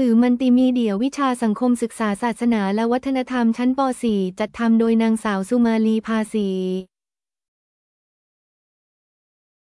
สื่อมันติมีเดียวิชาสังคมศึกษาศาสนาและวัฒนธรรมชั้นป .4 จัดทำโดยนางสาวสุมาลีภาษี